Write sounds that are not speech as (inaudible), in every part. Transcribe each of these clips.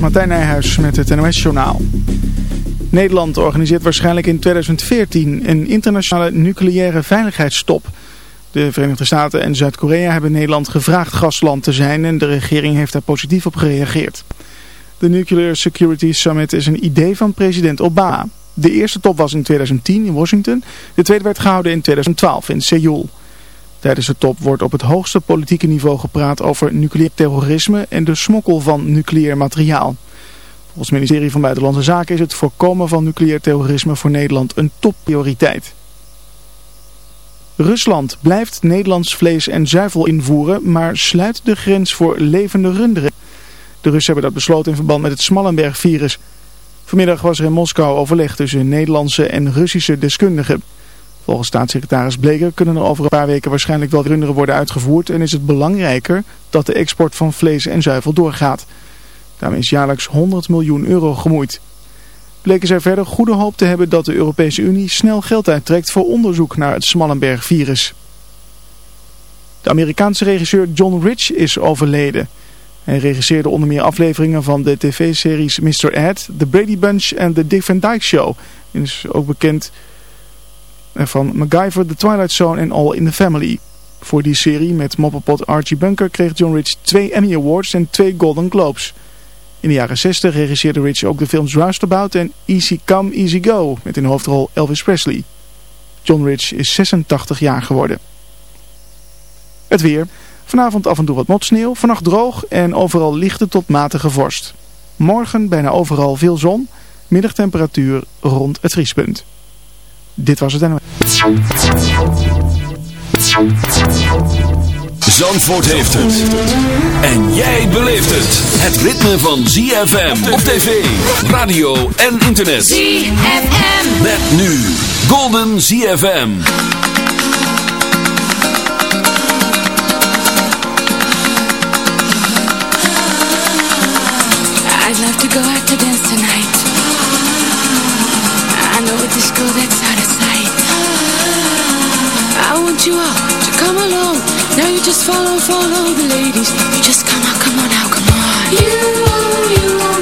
Martijn Nijhuis met het NOS-journaal. Nederland organiseert waarschijnlijk in 2014 een internationale nucleaire veiligheidstop. De Verenigde Staten en Zuid-Korea hebben Nederland gevraagd gastland te zijn en de regering heeft daar positief op gereageerd. De Nuclear Security Summit is een idee van president Obama. De eerste top was in 2010 in Washington, de tweede werd gehouden in 2012 in Seoul. Tijdens de top wordt op het hoogste politieke niveau gepraat over nucleair terrorisme en de smokkel van nucleair materiaal. Volgens het ministerie van Buitenlandse Zaken is het voorkomen van nucleair terrorisme voor Nederland een topprioriteit. Rusland blijft Nederlands vlees en zuivel invoeren, maar sluit de grens voor levende runderen. De Russen hebben dat besloten in verband met het Smallenberg-virus. Vanmiddag was er in Moskou overleg tussen Nederlandse en Russische deskundigen. Volgens staatssecretaris Bleker kunnen er over een paar weken waarschijnlijk wel runderen worden uitgevoerd en is het belangrijker dat de export van vlees en zuivel doorgaat. Daarmee is jaarlijks 100 miljoen euro gemoeid. Bleker zei verder goede hoop te hebben dat de Europese Unie snel geld uittrekt voor onderzoek naar het Smallenberg-virus. De Amerikaanse regisseur John Rich is overleden. Hij regisseerde onder meer afleveringen van de tv-series Mr. Ed, The Brady Bunch en The Dick Van Dyke Show. En is ook bekend van MacGyver, The Twilight Zone en All in the Family. Voor die serie met mopperpot Archie Bunker kreeg John Rich twee Emmy Awards en twee Golden Globes. In de jaren 60 regisseerde Rich ook de films Roustabout en Easy Come, Easy Go met in hoofdrol Elvis Presley. John Rich is 86 jaar geworden. Het weer. Vanavond af en toe wat motsneeuw, vannacht droog en overal lichte tot matige vorst. Morgen bijna overal veel zon, middagtemperatuur rond het vriespunt. Dit was het en... Zandvoort heeft het. En jij beleeft het. Het ritme van ZFM op tv, radio en internet. ZFM. Met nu Golden ZFM. I'd love to go out to dance tonight. I know a disco that's you all to come along. Now you just follow, follow the ladies. You just come on, come on now, come on. You, you,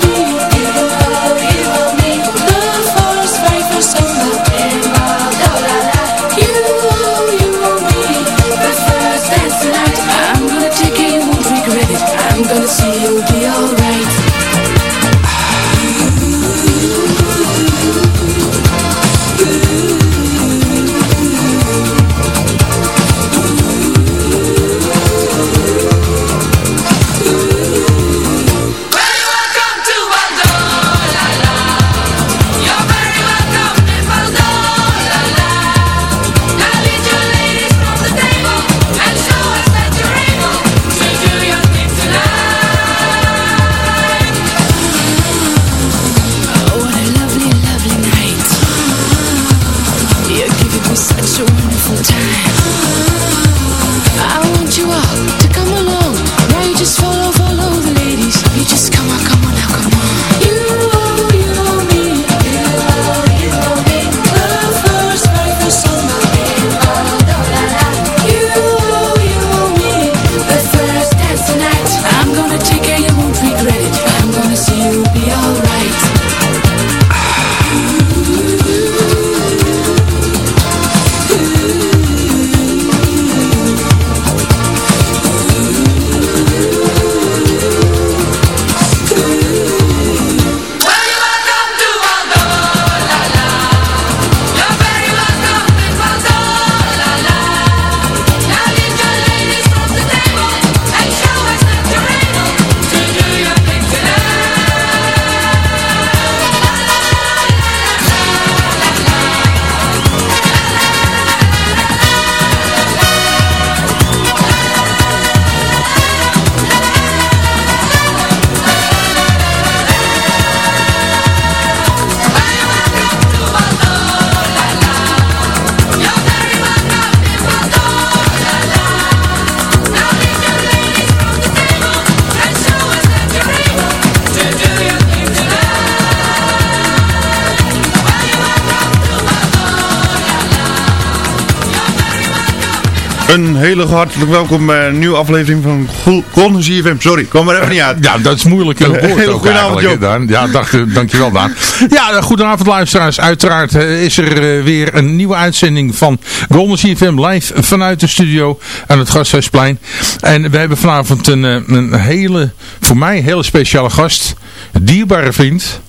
hele hartelijk welkom bij een nieuwe aflevering van Golden CFM. Sorry, kom er even niet uit. Ja, dat is moeilijk. Hele goede avond, Daan. Ja, dag, dankjewel Daan. Ja, goedenavond luisteraars. Uiteraard is er weer een nieuwe uitzending van Golden CFM live vanuit de studio aan het Gasthuisplein. En we hebben vanavond een, een hele, voor mij hele speciale gast. Dierbare vriend.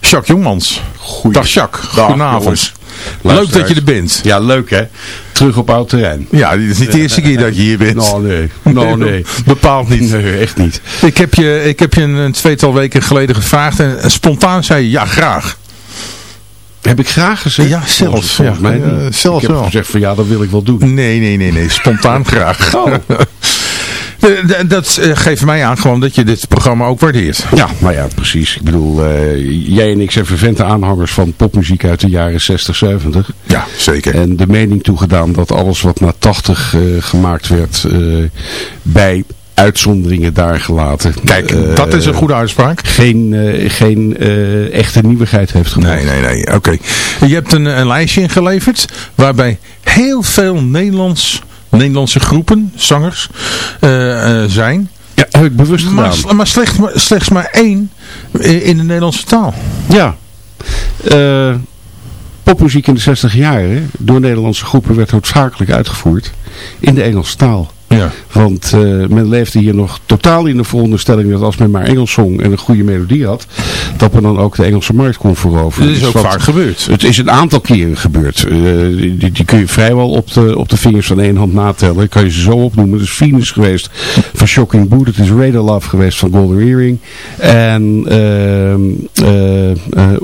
Jacques Jongmans. Goeie. Dag Jacques, goedenavond. Leuk dat je er bent. Ja, leuk hè. Terug op oud terrein. Ja, dit is niet de eerste keer dat je hier bent. Nou nee, (laughs) nou nee. Bepaald niet. (laughs) Nee, echt niet. Ik heb je, ik heb je een, tweetal weken geleden gevraagd en spontaan zei je ja, graag. Heb ik graag gezegd? Ja, zelfs. Volgens mij ja, zelfs ik heb wel. gezegd van ja, dat wil ik wel doen. Nee, nee, nee, nee. Spontaan graag. Oh. (laughs) Dat geeft mij aan gewoon dat je dit programma ook waardeert. Ja, nou ja, precies. Ik bedoel, uh, jij en ik zijn vervente aanhangers van popmuziek uit de jaren 60, 70. Ja, zeker. En de mening toegedaan dat alles wat na 80 uh, gemaakt werd uh, bij uitzonderingen daar gelaten. Kijk, uh, dat is een goede uitspraak. Geen, uh, geen uh, echte nieuwigheid heeft gemaakt. Nee, nee, nee. Oké. Okay. Je hebt een, een, lijstje ingeleverd waarbij heel veel Nederlands, Nederlandse groepen, zangers, zijn. Ja, heb ik bewust maar, gedaan. Maar slechts, slechts maar één in de Nederlandse taal. Ja. popmuziek in de 60 jaren door Nederlandse groepen werd hoofdzakelijk uitgevoerd in de Engelse taal. Ja. Want uh, men leefde hier nog totaal in de veronderstelling dat als men maar Engels zong en een goede melodie had, dat men dan ook de Engelse markt kon veroveren. Dat is ook vaak gebeurd. Het is een aantal keren gebeurd. Uh, die, die, kun je vrijwel op de, op de vingers van één hand natellen. Kan je ze zo opnoemen. Het is Venus geweest van Shocking Boot. Het is Radar Love geweest van Golden Earring. En uh,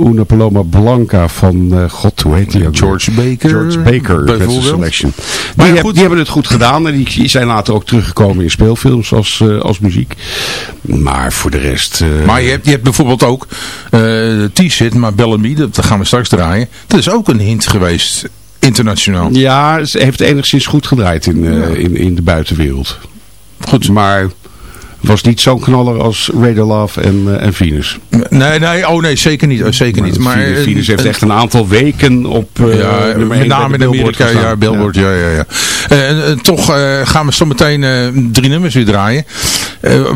Una Paloma Blanca van, god hoe heet die ook? George Baker. George Baker met selection. Maar die, heb, die hebben het goed gedaan en die zijn later ook teruggekomen in speelfilms als, uh, als muziek. Maar voor de rest... Uh... Maar je hebt, je hebt bijvoorbeeld ook uh, T-Sit, maar Bellamy, dat gaan we straks draaien. Dat is ook een hint geweest, internationaal. Ja, ze heeft enigszins goed gedraaid in, ja. in, in de buitenwereld. Goed. Maar was niet zo'n knaller als Radar Love en, uh, en Venus. Nee, nee, oh nee, zeker niet. Zeker maar niet. Maar, Venus, Venus heeft echt een aantal weken op uh, ja, met name in Amerika, gestaan. ja, Billboard, ja, ja, ja. ja. Uh, toch gaan we zo meteen drie nummers weer draaien.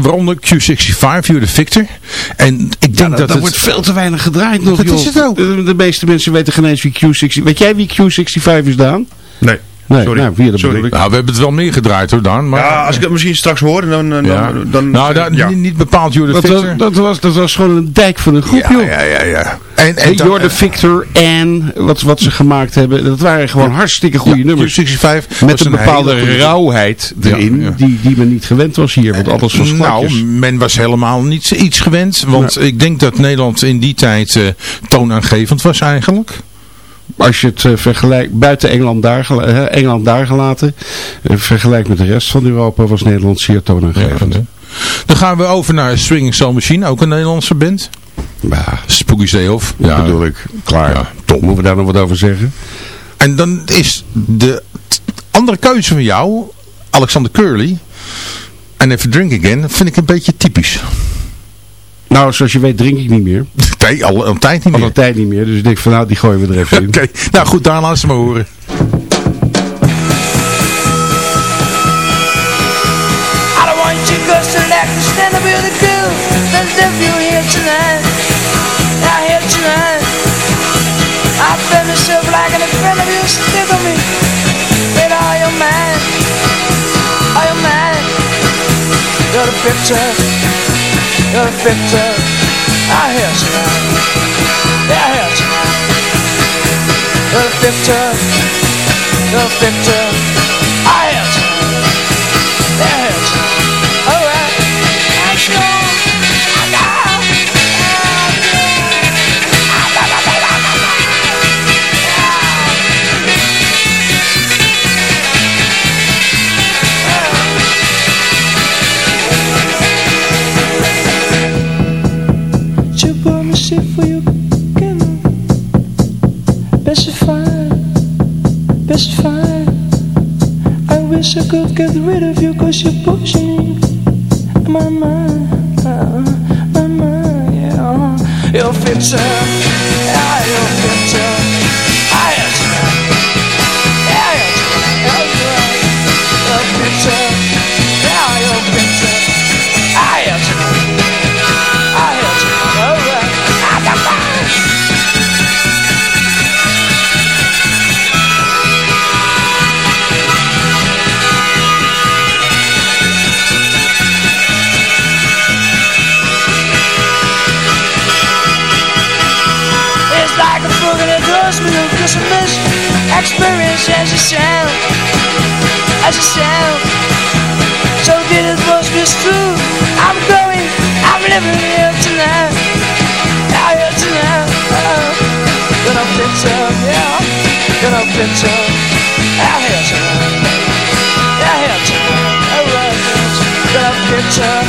waaronder Q65, You're the Victor. En ik denk ja, dat, dat het... wordt veel te weinig gedraaid nog, Dat joh. is het ook. De, de meeste mensen weten geen eens wie Q65... Weet jij wie Q65 is, Daan? Nee. Nee, Sorry. nou, Sorry. ik. Nou, we hebben het wel meer gedraaid hoor, Dan. Maar, Ja, als ik dat misschien straks hoor, dan... dan, Ja. dan nou, ja. niet, niet bepaald was, Victor. dat, was, dat was gewoon een dijk van een groep, ja, joh. ja, ja, ja. En, en dan- Victor en wat, wat ze gemaakt hebben. Dat waren gewoon hartstikke goede ja, nummers. Q65 Met een bepaalde rauwheid erin, Ja, ja. Die, die men niet gewend was hier. Want alles was Nou, glad. men was helemaal niet iets gewend. Want ik denk dat Nederland in die tijd eh, toonaangevend was eigenlijk. Als je het eh, vergelijkt, buiten Engeland daar, gela- eh, Engeland daar gelaten, eh, vergelijkt met de rest van Europa, was Nederland zeer toonaangevend. Dan gaan we over naar Swinging Soul Machine, ook een Nederlandse band. Ja, Spooky Zeehof. dat bedoel ik. Klaar. Ja, Tom, moeten we daar nog wat over zeggen? En dan is de andere keuze van jou, Alexander Curly, en Even Drink Again, vind ik een beetje typisch. Nou, zoals je weet drink ik niet meer. (laughs) Nee, al een tijd niet Al meer. een tijd niet meer. Dus ik denk van nou, die gooien we er even in. (laughs) Oké, nou goed, daar laat ze maar horen. I don't want you to select to stand up with the girl That's if you here tonight Now here tonight I feel myself like an friend of you Stick with me Baby, are you mine? Are you mine? You're the picture You're the picture I hear tonight Yeah, I hear tonight You're the get rid of you cause you're pushing my mind, my mind, yeah. Your picture, Gonna fix up our hair tonight Our hair tonight Alright, gonna up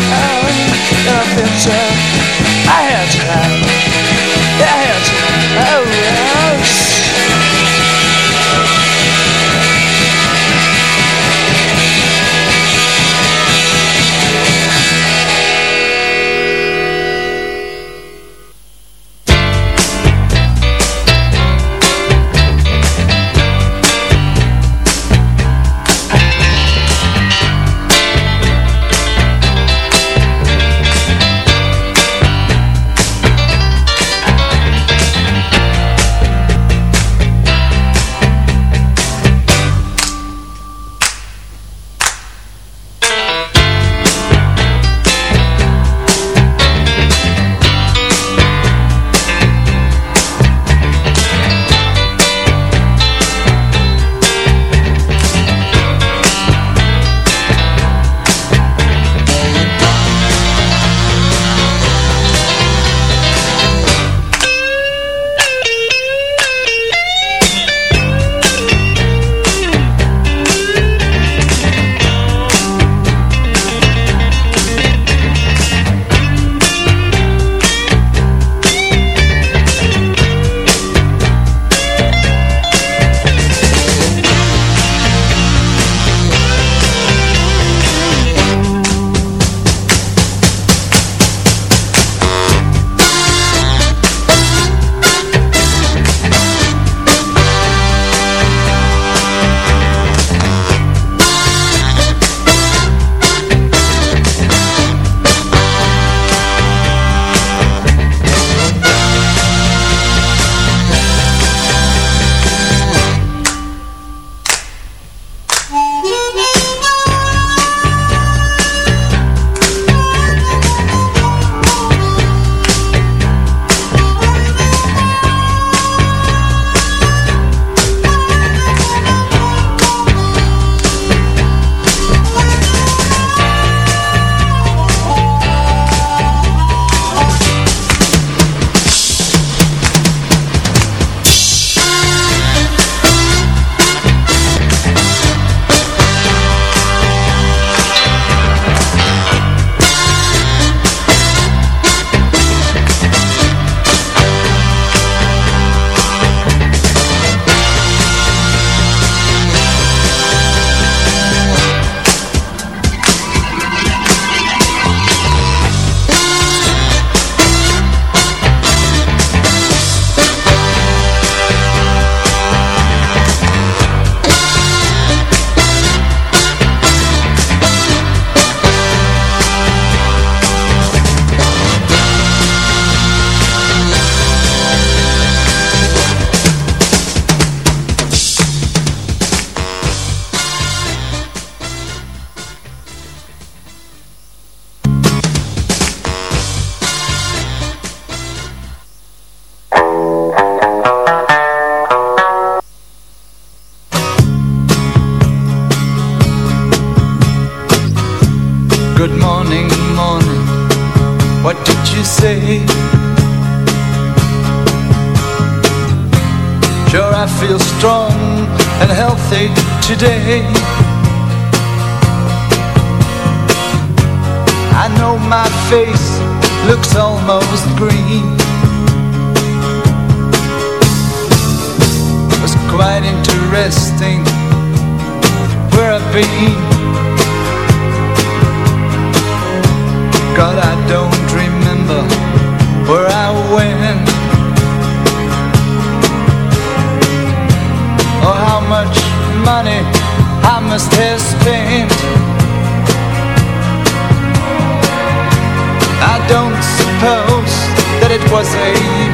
that it was a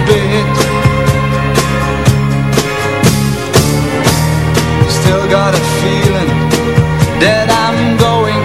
bit. Still got a feeling that I'm going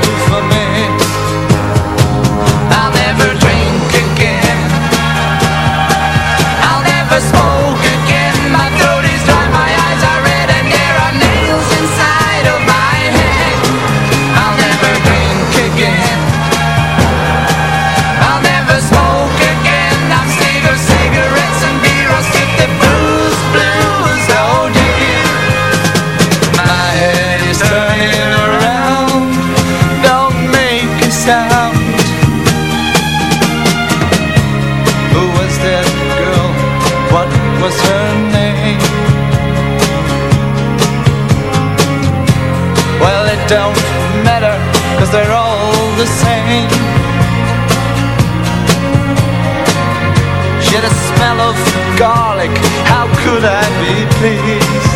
garlic, how could I be pleased?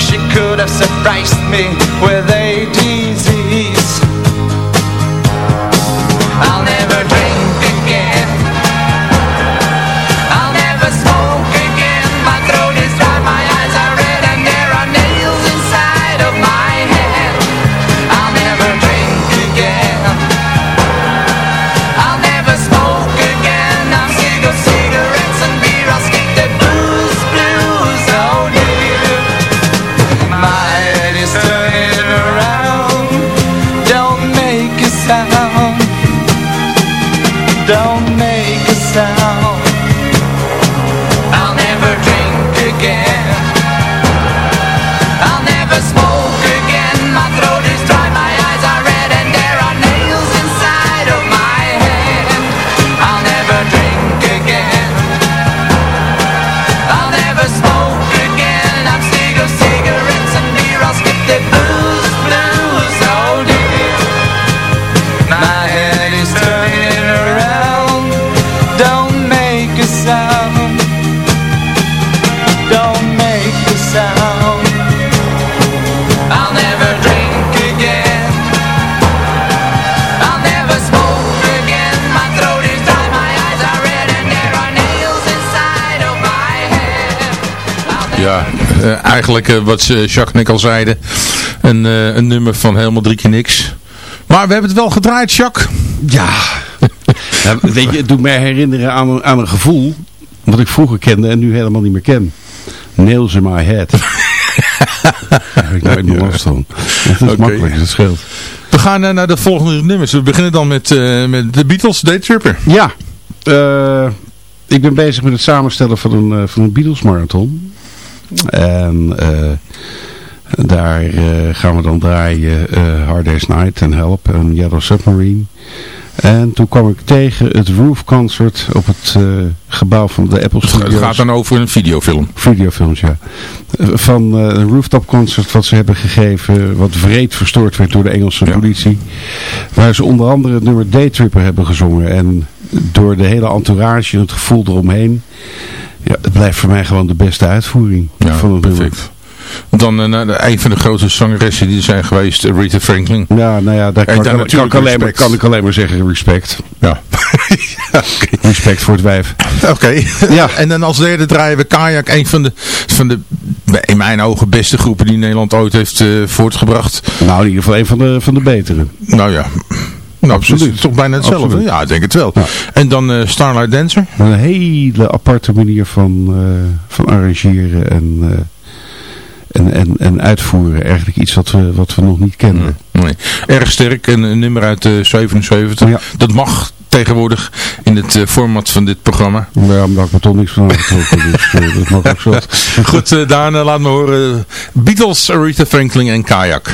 She could have surprised me with a Eh, eigenlijk eh, wat Jacques en ik al zeiden. Een, eh, een nummer van helemaal drie keer niks. Maar we hebben het wel gedraaid, Jacques. Ja. ja. Weet je, het doet mij herinneren aan een, aan een gevoel wat ik vroeger kende en nu helemaal niet meer ken. Nails in my head. (laughs) Ik nooit meer last van. Dat is makkelijk, dat scheelt. We gaan naar de volgende nummers. We beginnen dan met, met de Beatles, Day Tripper. Ja, eh, ik ben bezig met het samenstellen van een, van een Beatles marathon. En eh, daar eh, gaan we dan draaien eh, Hard Day's Night en Help en Yellow Submarine. En toen kwam ik tegen het Roof Concert op het gebouw van de Apple Het Studios. gaat dan over een videofilm. Videofilms, ja. Van een rooftop concert wat ze hebben gegeven, wat wreed verstoord werd door de Engelse Ja. politie. Waar ze onder andere het nummer Daytripper hebben gezongen. En door de hele entourage en het gevoel eromheen, ja, het blijft voor mij gewoon de beste uitvoering Ja, van het perfect. Dan naar de, een van de grootste zangeressen die er zijn geweest, eh, Rita Franklin. Ja, nou ja, daar kan, dan kan, ik alleen maar, kan ik alleen maar zeggen respect. Ja. (laughs) Respect voor het wijf. Oké. Ja. (laughs) En dan als derde draaien we Kayak. Een van de, van de, in mijn ogen, beste groepen die Nederland ooit heeft eh, voortgebracht. Nou, in ieder geval een van de, van de betere. Nou ja. Nou, Absoluut. Het is toch bijna hetzelfde? Absoluut. Ja, ik denk het wel. Ja. En dan eh, Starlight Dancer. Een hele aparte manier van, eh, van arrangeren en, eh, en, en, en uitvoeren. Eigenlijk iets wat we, wat we nog niet kenden. Nee. Erg sterk. Een, een nummer uit de 77. Ja. Dat mag tegenwoordig in het format van dit programma. Maar ja, omdat ik me toch niks van aangetrokken. dus (laughs) dat mag ook zo. Goed, Daan, eh, laat me horen. Beatles, Aretha Franklin en Kayak.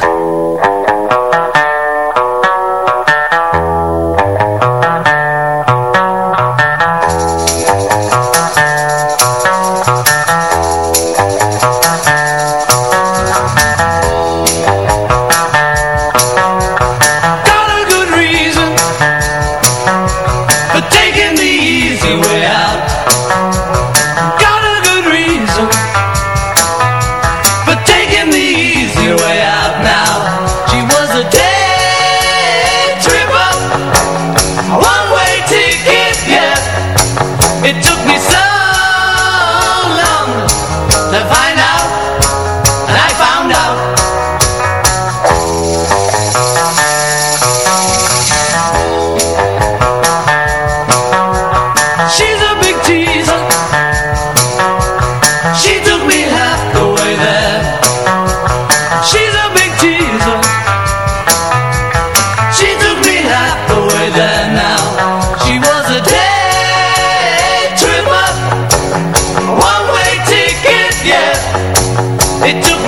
It took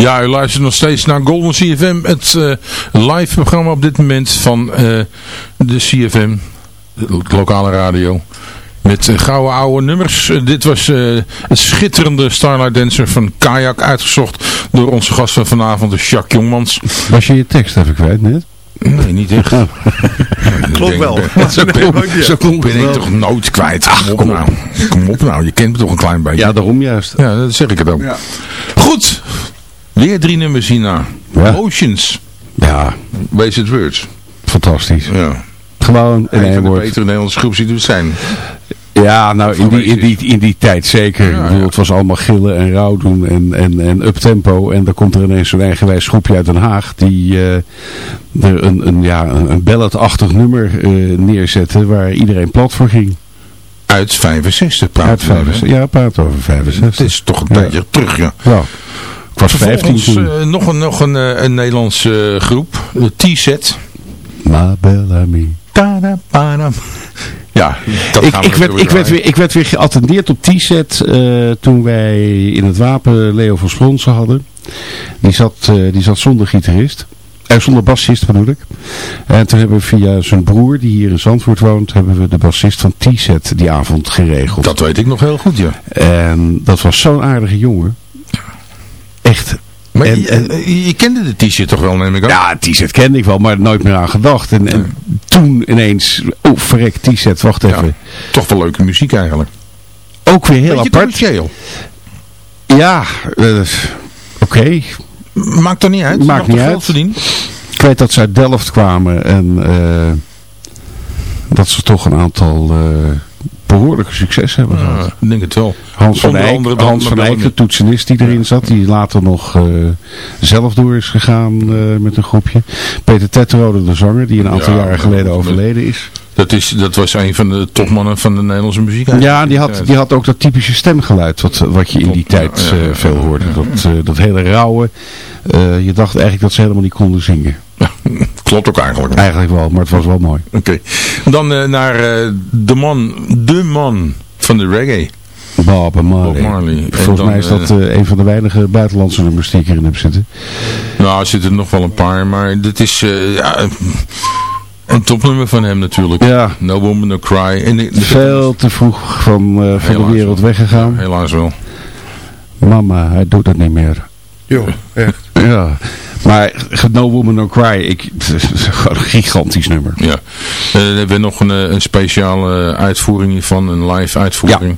Ja, u luistert nog steeds naar Golden CFM, het eh, live programma op dit moment van eh, de CFM, de lokale radio. Met uh, gouden oude nummers. Eh, dit was eh, het schitterende Starlight Dancer van Kayak, uitgezocht door onze gast van vanavond, de Jacques Jongmans. Was je je tekst even kwijt net? Nee, niet echt. (laughs) Klopt wel. Zo (laughs) Nee, zo klonk ben ik toch nooit kwijt. Kom op, nou. Kom op nou, je kent me toch een klein beetje. Ja, daarom juist. Ja, dat zeg ik het ook. Ja. Goed, weer drie nummers hierna. Ja. Oceans, Ja, Wasted Words. fantastisch. Ja. Gewoon in Een één woord. betere Nederlandse groepen die er zijn. Ja, nou in die, in, die, in die tijd zeker. Ja, ja. Het was allemaal gillen en rouw doen en, en, en uptempo. En dan komt er ineens zo'n eigenwijs groepje uit Den Haag die eh, er een, een, ja, een een balladachtig nummer eh, neerzette waar iedereen plat voor ging. Uit 65 praat Uit 65. Ja, praat over 65. Het is toch een tijdje terug, ja. Ja. Was 15 Vervolgens toen. eh, nog een, nog een, eh, een Nederlandse eh, groep. De T-set. Ma Bellamy. Ja, dat Ik, gaan we ik, werd, ik, werd weer, ik werd weer geattendeerd op T-set eh, toen wij in het wapen Leo van Spronsen hadden. Die zat, eh, die zat zonder gitarist. Eh, zonder bassist bedoel ik. En toen hebben we via zijn broer, die hier in Zandvoort woont, hebben we de bassist van T-set die avond geregeld. Dat weet ik nog heel goed, ja. En dat was zo'n aardige jongen. Echt. Maar En- je, en- eh, je kende de T-shirt toch wel, neem ik aan? Ja, T-set kende ik wel, maar nooit meer aan gedacht. En, en toen ineens, oh verrek, T-set, wacht even. Ja, Toch wel leuke muziek eigenlijk. Ook weer heel Beetje apart. commercieel. Ja, eh, oké. Maakt toch niet uit? Maakt niet uit. verdienen? Ik weet dat ze uit Delft kwamen en eh, dat ze toch een aantal behoorlijke succes hebben Ja, gehad. ik denk het wel. Hans van Eyck, andere Hans van de toetsenist die erin zat, die later nog eh, zelf door is gegaan eh, met een groepje. Peter Tetrode, de zanger, die een aantal Ja, jaren geleden overleden is. Dat, is, dat was een van de topmannen van de Nederlandse muziek. eigenlijk. Ja, die had, die had ook dat typische stemgeluid wat, wat je in die tijd eh, veel hoorde. Dat, dat hele rauwe. je dacht eigenlijk dat ze helemaal niet konden zingen. (laughs) Klopt ook eigenlijk. Eigenlijk wel, maar het was wel mooi. Oké. Dan eh, naar eh, de man, de man van de reggae. Bob Marley. Bob Marley. En Volgens dan, mij is dat eh, een van de weinige buitenlandse nummers die ik erin heb zitten. Nou, er zitten nog wel een paar, maar dit is eh, ja, een topnummer van hem natuurlijk. Ja. No Woman, No Cry. En de- de- Veel te vroeg van, eh, van de wereld wel. weggegaan. Helaas wel. Mama, hij doet dat niet meer. Joh, echt. Ja. Maar No Woman No Cry, ik, (laughs) een gigantisch nummer. Ja. Dan hebben we nog een, eh, een speciale uitvoering hiervan, een live uitvoering.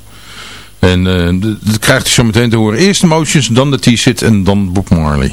En eh, dat krijgt u zo meteen te horen. Eerst de Motions, dan de T-Sit en dan Bob Marley.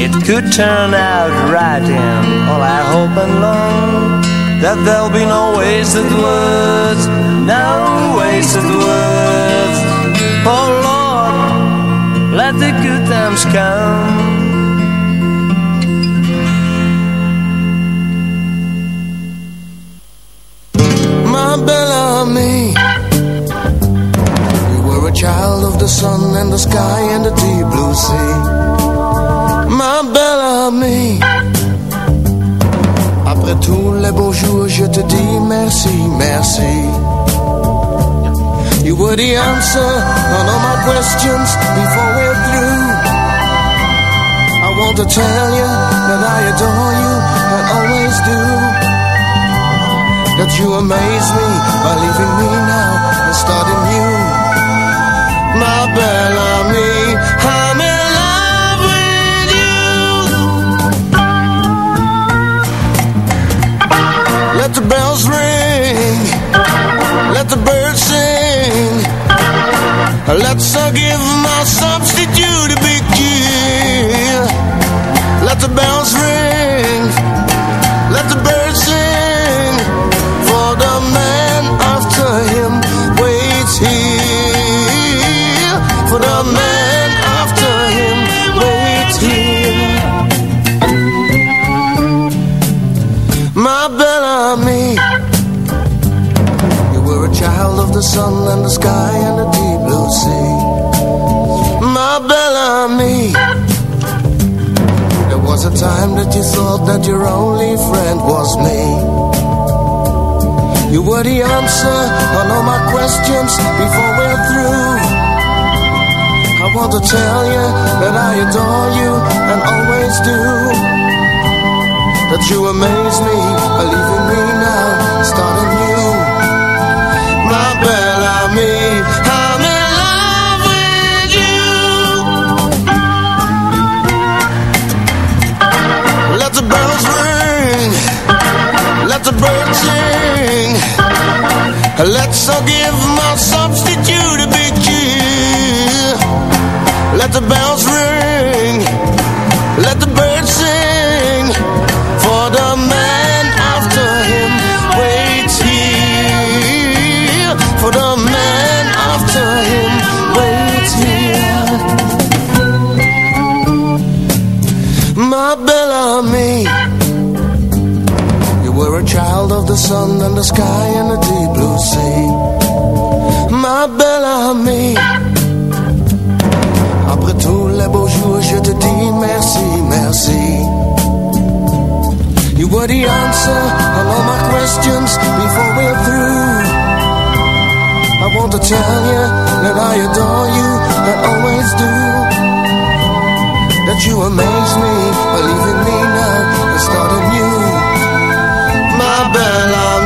It could turn out right and all I hope and long That there'll be no wasted words, no wasted words. Oh Lord, let the good times come. My Bellamy You were a child of the sun and the sky and the deep blue sea Bellamy Après tous les beaux jours je te dis merci, merci. You were the answer on all my questions before we're through I want to tell you that I adore you and always do. That you amaze me by leaving me now and starting new. My Bellamy, Let's uh, give my substitute a big cheer. Let the bells ring, let the birds sing. For the man after him waits here. For the man after him waits here. My Bellamy, you were a child of the sun and the sky that you thought that your only friend was me. You were the answer on all my questions before we're through. I want to tell you that I adore you and always do. That you amaze me by leaving me now, starting new. My Bellamy, I'm let the birds sing. Let's all give my substitute a big cheer. Let the bells ring, sun and the sky and the deep blue sea. Ma Bellamy. Après tous les beaux jours, je te dis merci, merci. You were the answer on all my questions before we're through. I want to tell you that I adore you and always do. That you amaze me by leaving me now and starting bella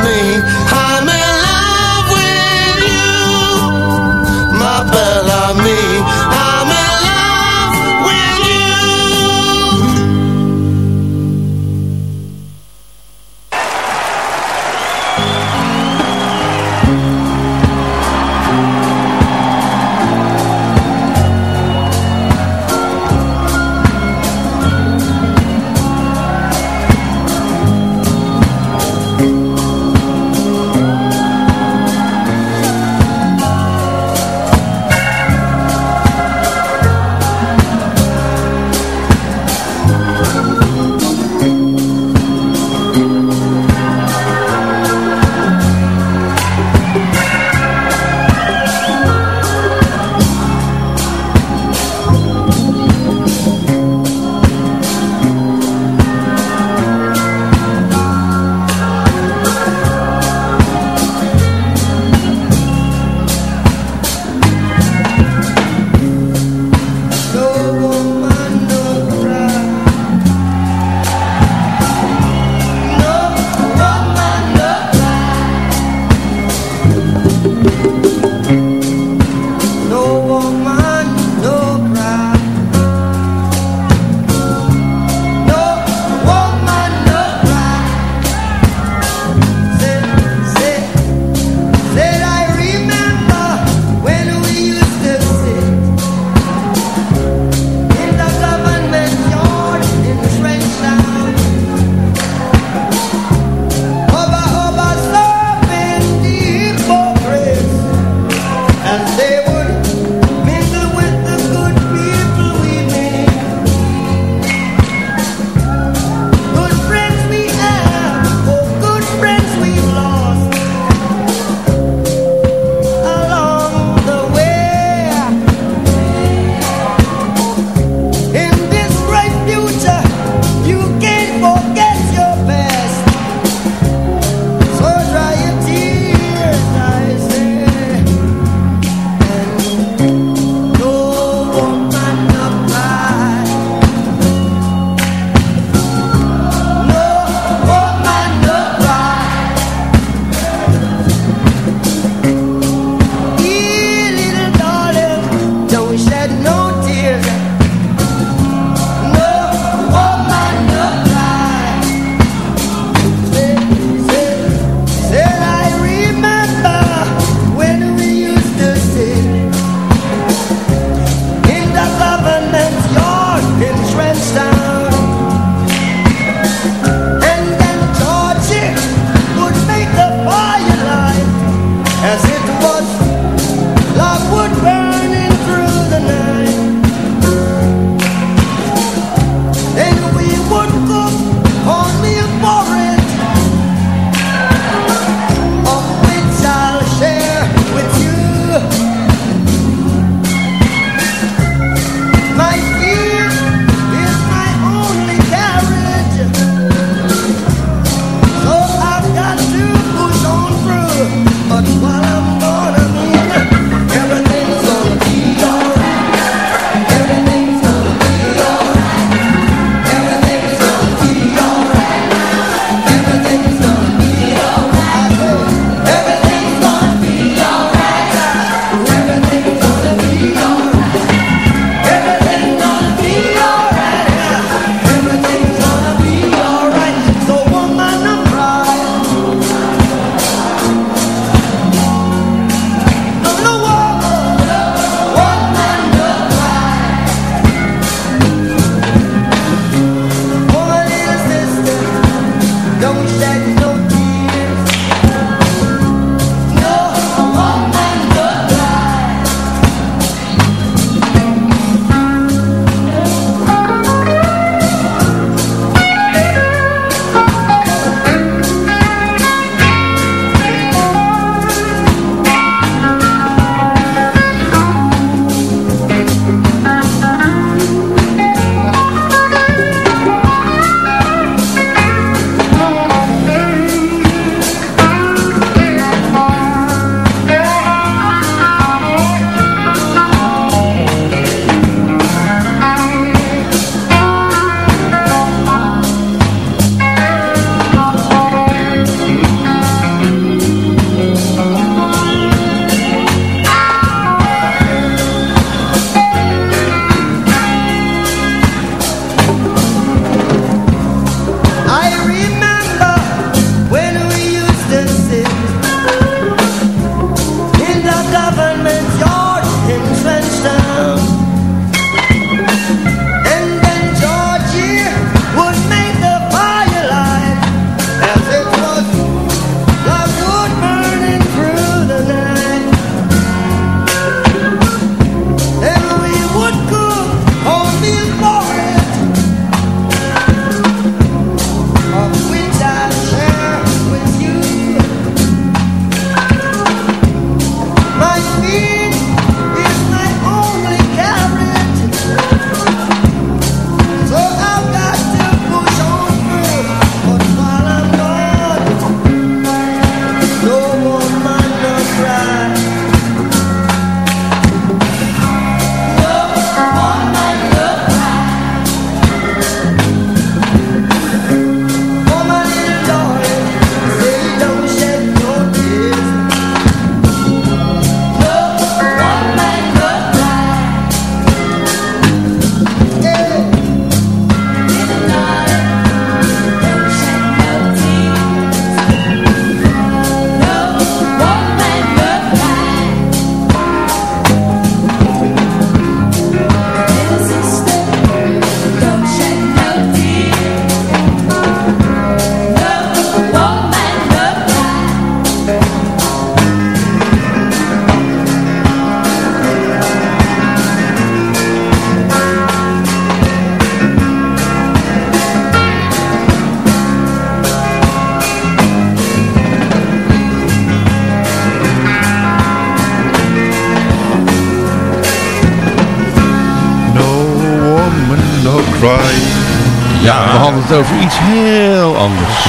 heel anders.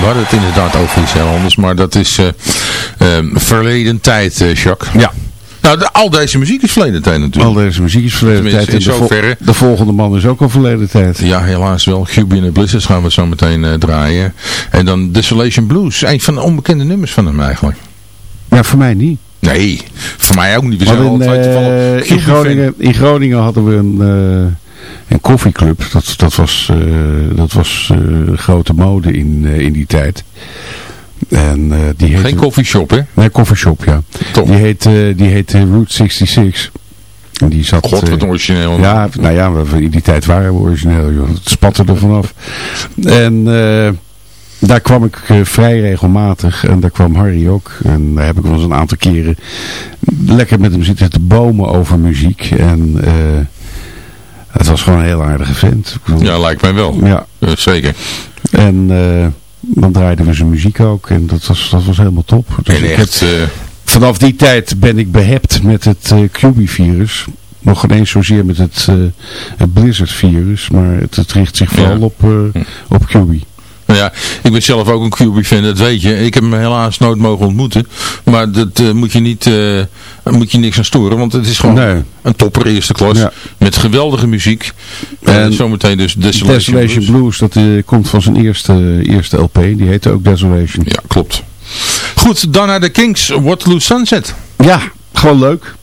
We hadden het inderdaad over iets heel anders, maar dat is eh, eh, verleden tijd, eh, Jacques. Ja. Nou, de- al deze muziek is verleden tijd natuurlijk. Al deze muziek is verleden Tenminste, tijd. En in zoverre. de volgende man is ook al verleden tijd. Ja, helaas wel. En the Blizzards gaan we zo meteen eh, draaien. En dan Desolation Blues. Een van de onbekende nummers van hem eigenlijk. Ja, voor mij niet. Nee, voor mij ook niet. We zijn in, altijd eh, in. Groningen, in Groningen hadden we een, een koffieclub. Dat, dat was, eh, dat was eh, grote mode in, eh, in die tijd. En, eh, die heette, Geen koffieshop, hè? Nee, koffieshop, ja. Top. Die heette, die heette Route 66. En die zat, God, wat origineel. Ja, nou ja, we, in die tijd waren we origineel, joh. Het spatte er vanaf. En daar kwam ik vrij regelmatig. En daar kwam Harry ook. En daar heb ik wel eens een aantal keren lekker met hem zitten te bomen over muziek. En eh, het was gewoon een heel aardige vent. Ja, lijkt mij wel. Ja. Eh, zeker. En eh, dan draaiden we zijn muziek ook. En dat was, dat was helemaal top. Dus En echt, heb, eh, vanaf die tijd ben ik behept met het QB-virus. Nog geen eens zozeer met het, het Blizzard-virus. Maar het, het richt zich vooral Ja. op, eh, op QB. Nou ja, ik ben zelf ook een QB-fan, dat weet je. Ik heb hem helaas nooit mogen ontmoeten. Maar dat moet je niet, moet je niks aan storen. Want het is gewoon Nee. een topper eerste klas. Ja. Met geweldige muziek. En, En zometeen dus Desolation, Desolation Blues. Blues, dat eh, komt van zijn eerste, eerste LP. Die heette ook Desolation. Ja, klopt. Goed, dan naar de Kings. Waterloo Sunset. Ja, gewoon leuk.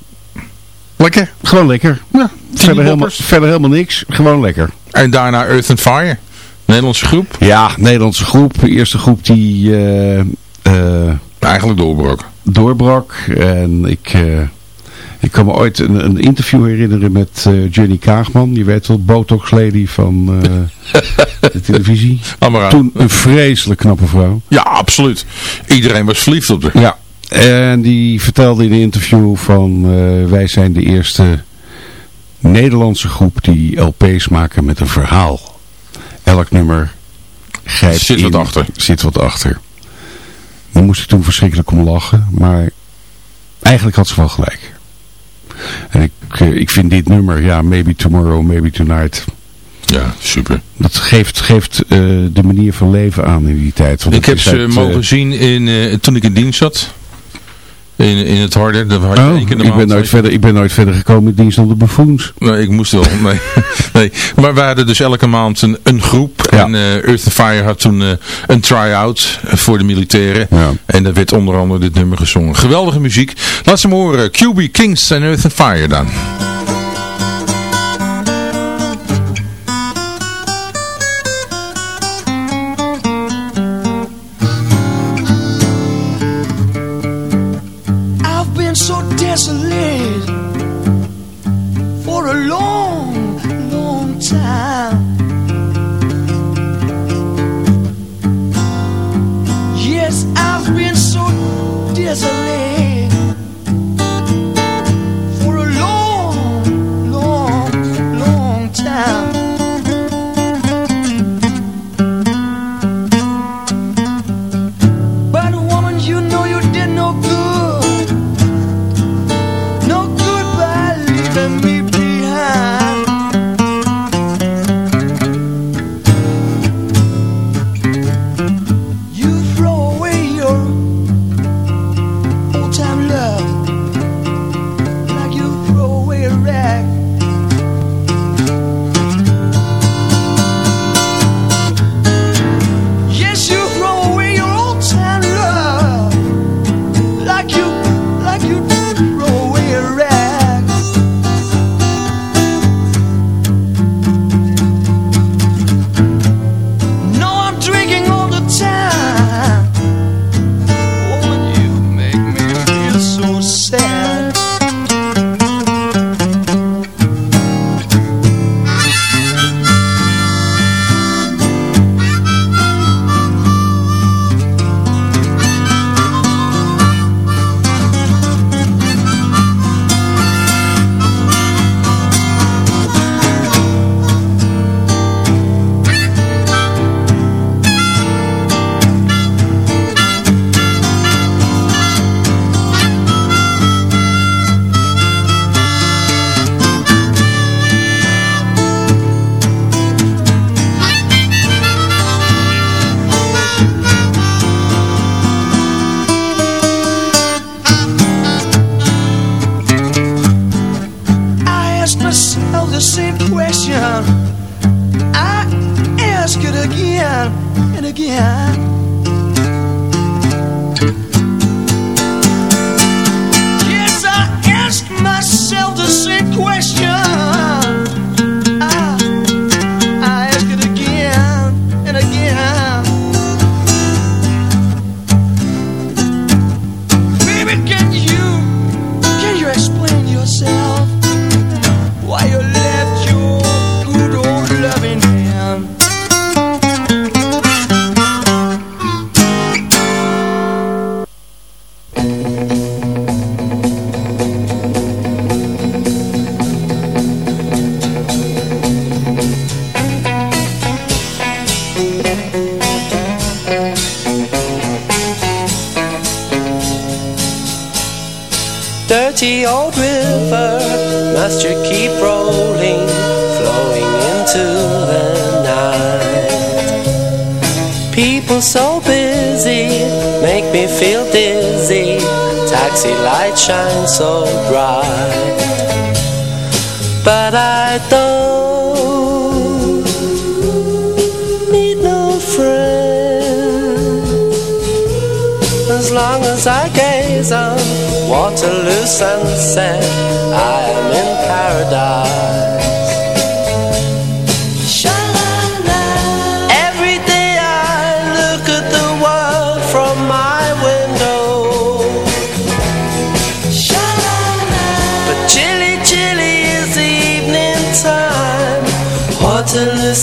Lekker. Gewoon lekker. Ja, Verder helemaal, verder helemaal niks. Gewoon lekker. En daarna Earth and Fire. Nederlandse groep. Ja, Nederlandse groep. De eerste groep die eh, eh, Eigenlijk doorbroken. Doorbrak. En ik, eh, Ik kan me ooit een, een interview herinneren met eh, Jenny Kaagman. Je weet wel, Botox Lady van eh, (laughs) de televisie. Toen een vreselijk knappe vrouw. Ja, absoluut. Iedereen was verliefd op haar. Ja, en die vertelde in een interview van wij zijn de eerste Nederlandse groep die LP's maken met een verhaal. Elk nummer grijpt Zit wat achter. Zit wat achter. Daar moest ik toen verschrikkelijk om lachen, maar eigenlijk had ze wel gelijk. En ik, eh, ik vind dit nummer, ja, Maybe Tomorrow, Maybe Tonight, Ja, super. dat geeft, geeft eh, de manier van leven aan in die tijd. Want Ik heb ze uit, eh, mogen zien in, toen ik in dienst zat. In, in het harde. Dat had je Oh, ik, ben nooit verder, ik ben nooit verder gekomen in dienst onder buffoons. Nee, ik moest wel. Nee. (laughs) nee. Maar we hadden dus elke maand een, een groep. Ja. En eh Earth and Fire had toen eh, een try-out voor de militairen. Ja. En daar werd onder andere dit nummer gezongen. Geweldige muziek. Laat ze maar horen. QB Kings en Earth and Fire dan. casa. Taxi light shine so bright, but I don't need no friend as long as I gaze on Waterloo sunset, I am in paradise.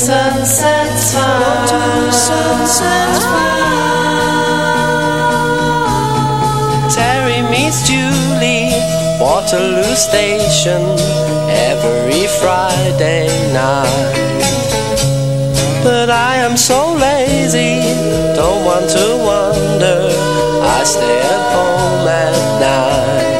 Sunset fire. Terry meets Julie, Waterloo Station, every Friday night. But I am so lazy, don't want to wonder. I stay at home at night.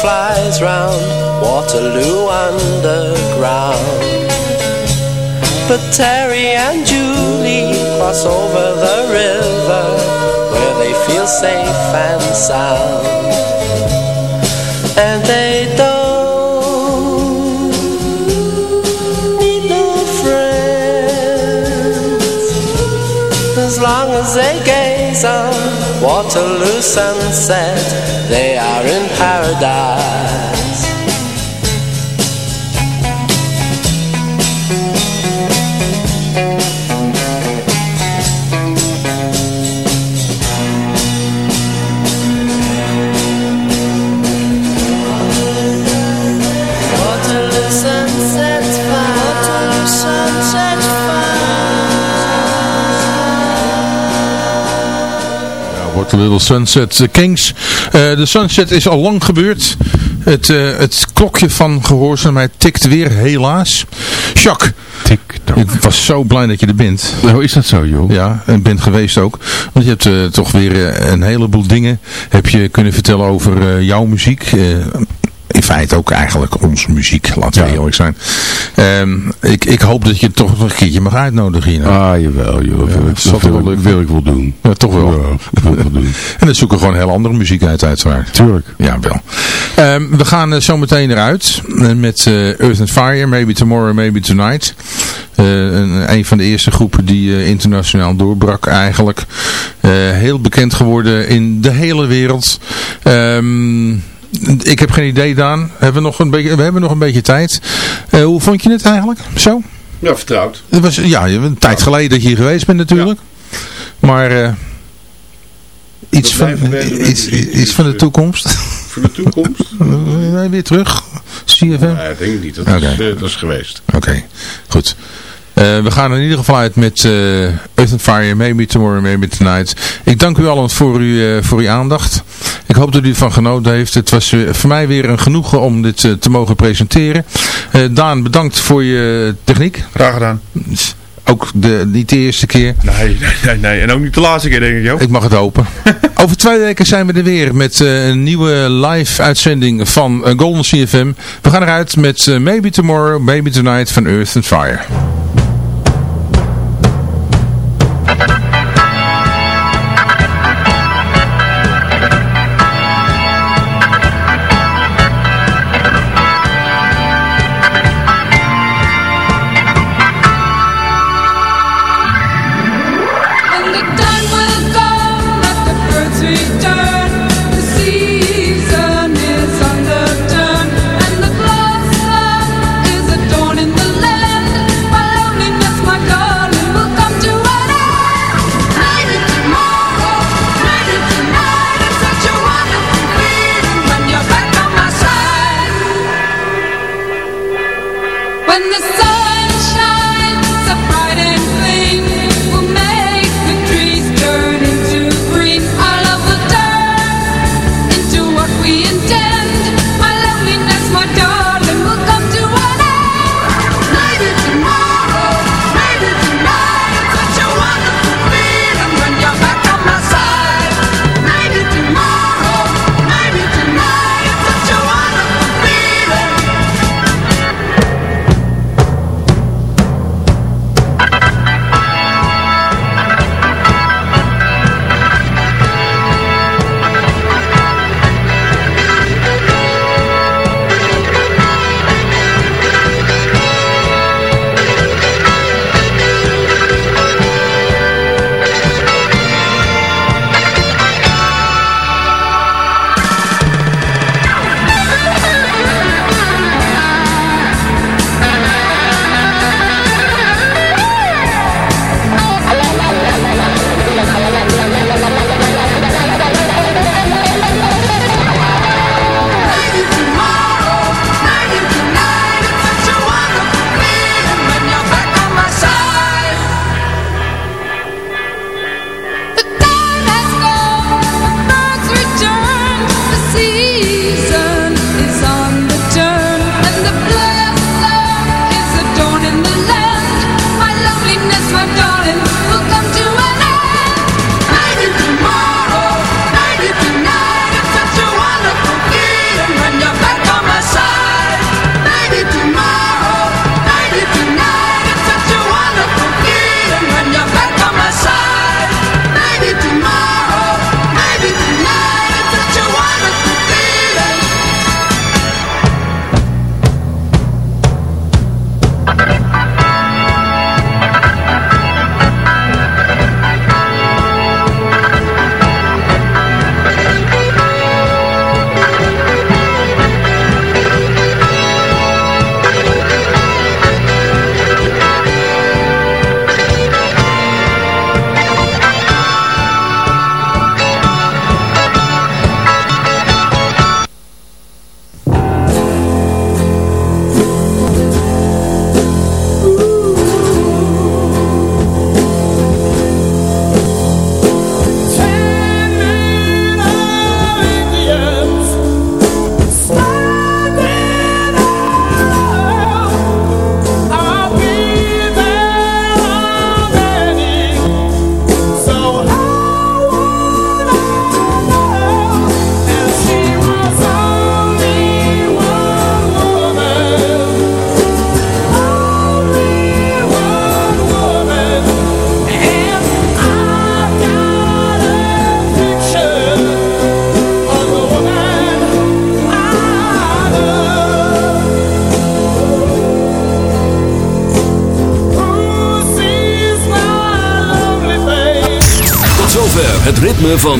flies round Waterloo underground. But Terry and Julie cross over the river where they feel safe and sound. And they Waterloo sunset. They are in paradise. Little Sunset Kings. Eh, de sunset is al lang gebeurd. Het, eh, het klokje van gehoorzaamheid tikt weer, helaas. Jacques, Tik, ik was zo blij dat je er bent. Nou, is dat zo, joh? Ja, en bent geweest ook. Want je hebt eh, toch weer een heleboel dingen heb je kunnen vertellen over jouw muziek. In feite ook eigenlijk onze muziek, laten we Ja. eerlijk zijn. Ehm, ik, ik hoop dat je toch nog een keertje mag uitnodigen hier. Ah, jawel, joh. Ja, dat, dat wel wil, lukken. wil ik wel doen. Ja, toch wel. Ja, wil ik doen. (laughs) En dan zoeken we gewoon heel andere muziek uit, uiteraard. Tuurlijk. Ja, wel. Ehm, we gaan eh, zo meteen eruit eh, met eh, Earth and Fire, Maybe Tomorrow, Maybe Tonight. Eh, een, een van de eerste groepen die internationaal doorbrak eigenlijk. Eh, heel bekend geworden in de hele wereld. Ehm, ik heb geen idee, Daan. Hebben we, nog een beetje, we hebben nog een beetje tijd. Eh, hoe vond je het eigenlijk? Zo? Ja, vertrouwd. Het was ja, een tijd geleden dat je hier geweest bent natuurlijk. Maar eh, iets, van, iets, iets van de toekomst. Voor de toekomst? (laughs) Weer terug. CFM? Nee, ik denk ik niet. Dat, is, eh, dat is geweest. Oké, goed. Eh, we gaan in ieder geval uit met eh Earth and Fire, Maybe Tomorrow, Maybe Tonight. Ik dank u allen voor, u, eh, voor uw aandacht. Ik hoop dat u ervan genoten heeft. Het was voor mij weer een genoegen om dit te mogen presenteren. Daan, bedankt voor je techniek. Graag gedaan. Ook de, niet de eerste keer. (laughs) Nee, nee, nee. En ook niet de laatste keer, denk ik, joh. Ik mag het hopen. (laughs) Over twee weken zijn we er weer met een nieuwe live uitzending van Golden CFM. We gaan eruit met Maybe Tomorrow, Maybe Tonight van Earth and Fire.